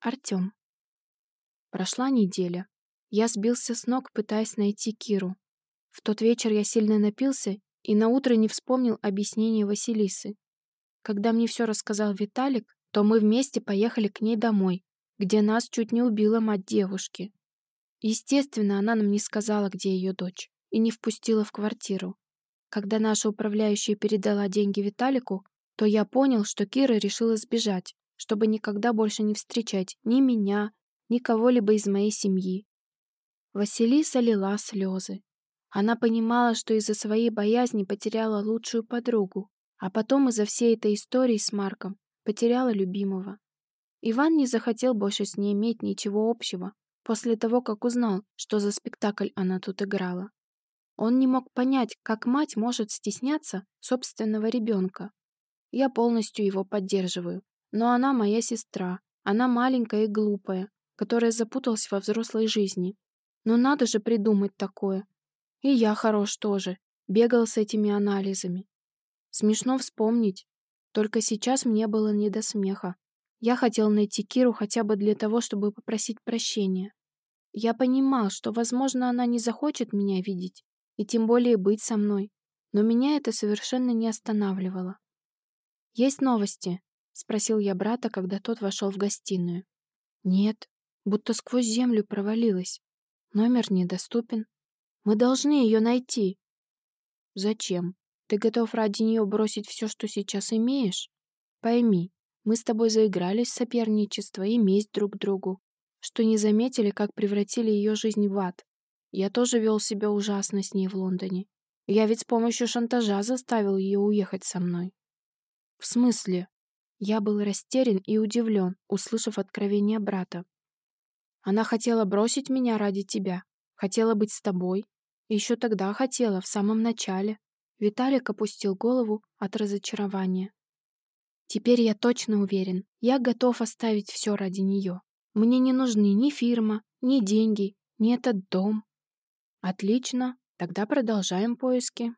Артем. Прошла неделя. Я сбился с ног, пытаясь найти Киру. В тот вечер я сильно напился и на утро не вспомнил объяснение Василисы. Когда мне все рассказал Виталик, то мы вместе поехали к ней домой, где нас чуть не убила мать девушки. Естественно, она нам не сказала, где ее дочь, и не впустила в квартиру. Когда наша управляющая передала деньги Виталику, то я понял, что Кира решила сбежать, чтобы никогда больше не встречать ни меня, ни кого-либо из моей семьи. Василиса лила слезы. Она понимала, что из-за своей боязни потеряла лучшую подругу, а потом из-за всей этой истории с Марком потеряла любимого. Иван не захотел больше с ней иметь ничего общего после того, как узнал, что за спектакль она тут играла. Он не мог понять, как мать может стесняться собственного ребенка. Я полностью его поддерживаю, но она моя сестра, она маленькая и глупая, которая запуталась во взрослой жизни. Но надо же придумать такое. И я хорош тоже, бегал с этими анализами. Смешно вспомнить, только сейчас мне было не до смеха. Я хотел найти Киру хотя бы для того, чтобы попросить прощения. Я понимал, что, возможно, она не захочет меня видеть, и тем более быть со мной, но меня это совершенно не останавливало. «Есть новости?» — спросил я брата, когда тот вошел в гостиную. «Нет, будто сквозь землю провалилась. Номер недоступен. Мы должны ее найти». «Зачем? Ты готов ради нее бросить все, что сейчас имеешь? Пойми, мы с тобой заигрались в соперничество и месть друг другу, что не заметили, как превратили ее жизнь в ад. Я тоже вел себя ужасно с ней в Лондоне. Я ведь с помощью шантажа заставил ее уехать со мной. В смысле? Я был растерян и удивлен, услышав откровение брата. Она хотела бросить меня ради тебя, хотела быть с тобой. Еще тогда хотела, в самом начале. Виталик опустил голову от разочарования. Теперь я точно уверен, я готов оставить все ради нее. Мне не нужны ни фирма, ни деньги, ни этот дом. Отлично, тогда продолжаем поиски.